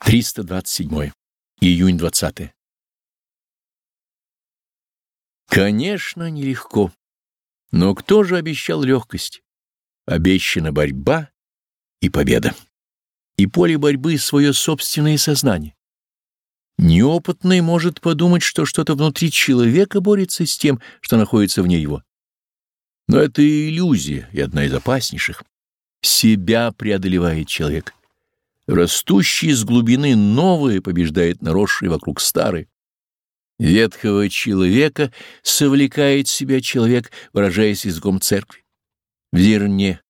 327. Июнь 20. Конечно, нелегко. Но кто же обещал легкость? Обещана борьба и победа. И поле борьбы — свое собственное сознание. Неопытный может подумать, что что-то внутри человека борется с тем, что находится вне его. Но это иллюзия и одна из опаснейших. Себя преодолевает человек. Растущий из глубины новое побеждает наросшее вокруг старое. Ветхого человека совлекает себя человек, выражаясь языком церкви. В зерне,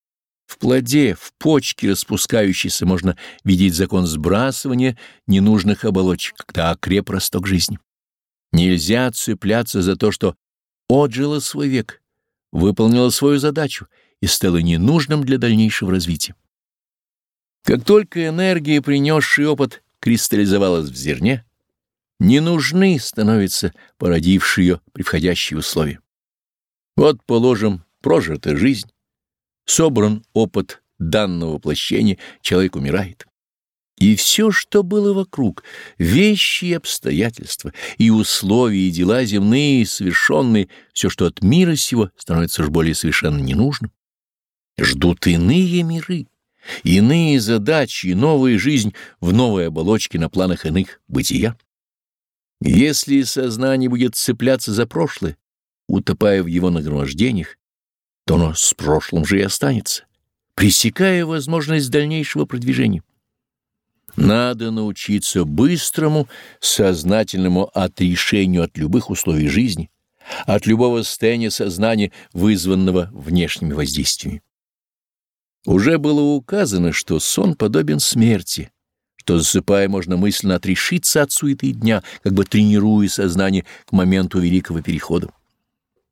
в плоде, в почке распускающейся можно видеть закон сбрасывания ненужных оболочек, когда окреп росток жизни. Нельзя цепляться за то, что отжило свой век, выполнило свою задачу и стало ненужным для дальнейшего развития. Как только энергия, принесшая опыт, кристаллизовалась в зерне, не нужны становятся породившие ее превходящие условия. Вот, положим, прожита жизнь, собран опыт данного воплощения, человек умирает. И все, что было вокруг, вещи и обстоятельства, и условия, и дела земные, совершенные, все, что от мира сего, становится уж более совершенно ненужным. Ждут иные миры иные задачи новая жизнь в новой оболочке на планах иных бытия. Если сознание будет цепляться за прошлое, утопая в его нагромождениях, то оно с прошлым же и останется, пресекая возможность дальнейшего продвижения. Надо научиться быстрому, сознательному отрешению от любых условий жизни, от любого состояния сознания, вызванного внешними воздействиями. Уже было указано, что сон подобен смерти, что засыпая можно мысленно отрешиться от суеты дня, как бы тренируя сознание к моменту великого перехода.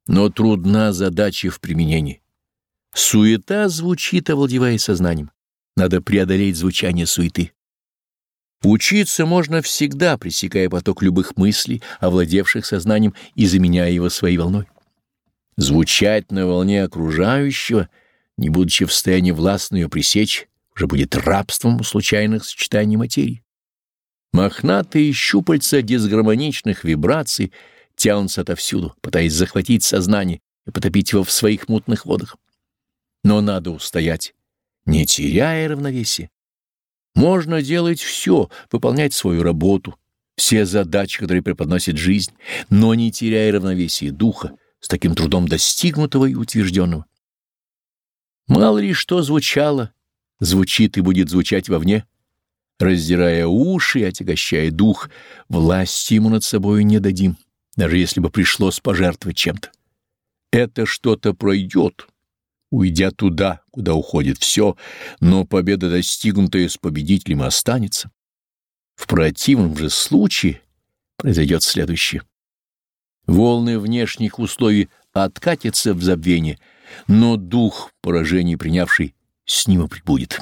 Но трудна задача в применении. Суета звучит, овладевая сознанием. Надо преодолеть звучание суеты. Учиться можно всегда, пресекая поток любых мыслей, овладевших сознанием и заменяя его своей волной. Звучать на волне окружающего — не будучи в состоянии властно ее пресечь, уже будет рабством у случайных сочетаний материи. Мохнатые щупальца дисгармоничных вибраций тянутся отовсюду, пытаясь захватить сознание и потопить его в своих мутных водах. Но надо устоять, не теряя равновесия. Можно делать все, выполнять свою работу, все задачи, которые преподносит жизнь, но не теряя равновесия духа, с таким трудом достигнутого и утвержденного. Мало ли что звучало, звучит и будет звучать вовне. Раздирая уши и отягощая дух, власти ему над собою не дадим, даже если бы пришлось пожертвовать чем-то. Это что-то пройдет, уйдя туда, куда уходит все, но победа, достигнутая с победителем, останется. В противном же случае произойдет следующее. Волны внешних условий откатятся в забвение — но дух, поражение принявший, с ним и прибудет.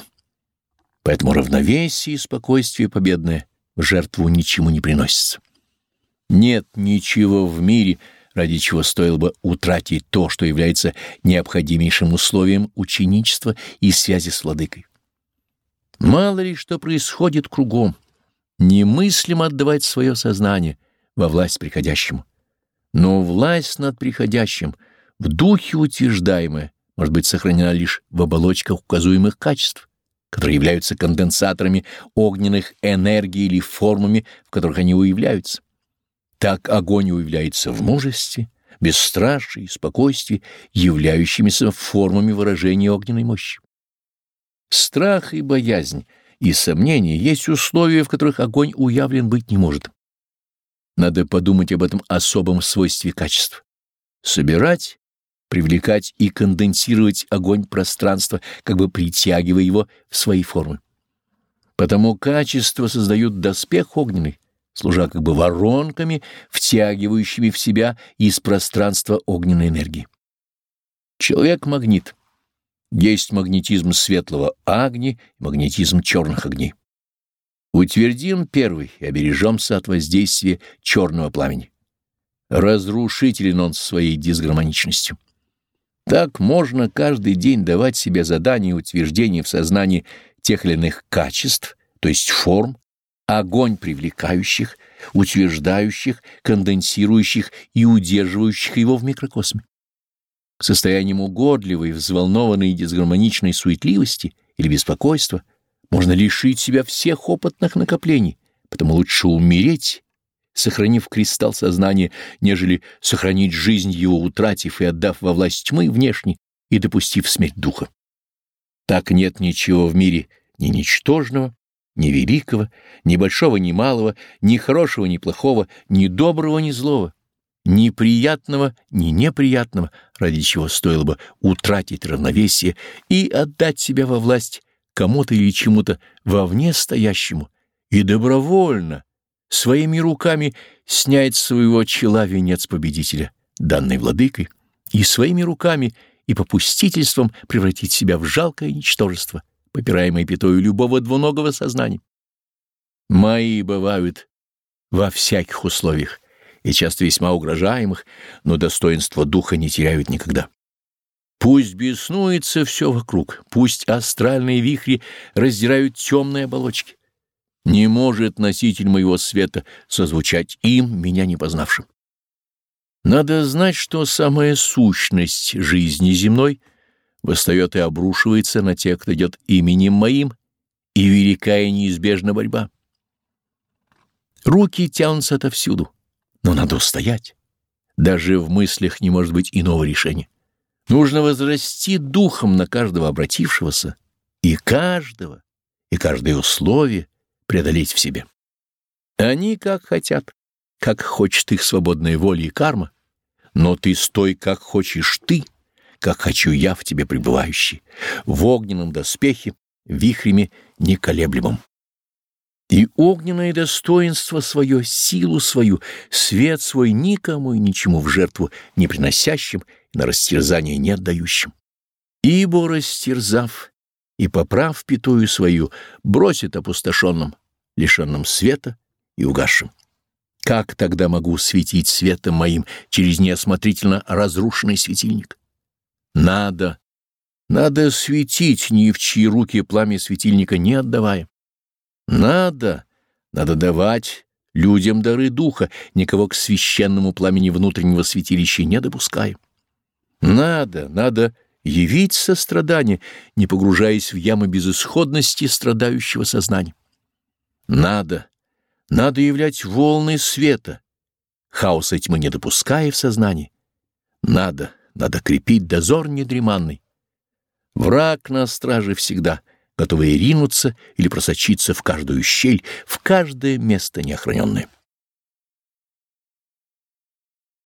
Поэтому равновесие и спокойствие победное в жертву ничему не приносится. Нет ничего в мире, ради чего стоило бы утратить то, что является необходимейшим условием ученичества и связи с владыкой. Мало ли что происходит кругом, немыслимо отдавать свое сознание во власть приходящему. Но власть над приходящим — в духе утверждаемое может быть сохранена лишь в оболочках указуемых качеств, которые являются конденсаторами огненных энергий или формами, в которых они уявляются. Так огонь уявляется в мужестве, бесстрашии, спокойствии, являющимися формами выражения огненной мощи. Страх и боязнь и сомнения есть условия, в которых огонь уявлен быть не может. Надо подумать об этом особом свойстве качеств. Собирать привлекать и конденсировать огонь пространства, как бы притягивая его в свои формы. Потому качества создают доспех огненный, служа как бы воронками, втягивающими в себя из пространства огненной энергии. Человек-магнит. Есть магнетизм светлого огня и магнетизм черных огней. Утвердим первый и обережемся от воздействия черного пламени. Разрушителен он своей дисгармоничностью. Так можно каждый день давать себе задания и утверждения в сознании тех или иных качеств, то есть форм, огонь привлекающих, утверждающих, конденсирующих и удерживающих его в микрокосме. Состоянием угодливой, взволнованной и дисгармоничной суетливости или беспокойства можно лишить себя всех опытных накоплений, потому лучше умереть, сохранив кристалл сознания, нежели сохранить жизнь его, утратив и отдав во власть тьмы внешней и допустив смерть духа. Так нет ничего в мире ни ничтожного, ни великого, ни большого, ни малого, ни хорошего, ни плохого, ни доброго, ни злого, ни приятного, ни неприятного, ради чего стоило бы утратить равновесие и отдать себя во власть кому-то или чему-то вовне стоящему, и добровольно, своими руками снять с своего чела венец победителя, данный владыкой, и своими руками и попустительством превратить себя в жалкое ничтожество — попираемой пятою любого двуногого сознания. Мои бывают во всяких условиях и часто весьма угрожаемых, но достоинство духа не теряют никогда. Пусть беснуется все вокруг, пусть астральные вихри раздирают темные оболочки. Не может носитель моего света созвучать им, меня не познавшим. Надо знать, что самая сущность жизни земной — восстает и обрушивается на тех, кто идет именем моим, и велика и неизбежна борьба. Руки тянутся отовсюду, но надо устоять. Даже в мыслях не может быть иного решения. Нужно возрасти духом на каждого обратившегося, и каждого, и каждое условие преодолеть в себе. Они как хотят, как хочет их свободная воля и карма, но ты стой, как хочешь ты — как хочу я в тебе пребывающий, в огненном доспехе, вихрями неколеблемым. И огненное достоинство свое, силу свою, свет свой никому и ничему в жертву не приносящим на растерзание не отдающим. Ибо растерзав и поправ пятую свою, бросит опустошенным, лишенным света и угасшим. Как тогда могу светить светом моим через неосмотрительно разрушенный светильник? Надо, надо светить, ни в чьи руки пламя светильника не отдавая. Надо, надо давать людям дары духа, никого к священному пламени внутреннего святилища не допуская. Надо, надо явить сострадание, не погружаясь в ямы безысходности страдающего сознания. Надо, надо являть волны света, хаоса тьмы не допуская в сознании. Надо, надо крепить дозор недреманный. Враг на страже всегда, готовый ринуться или просочиться в каждую щель, в каждое место неохраненное.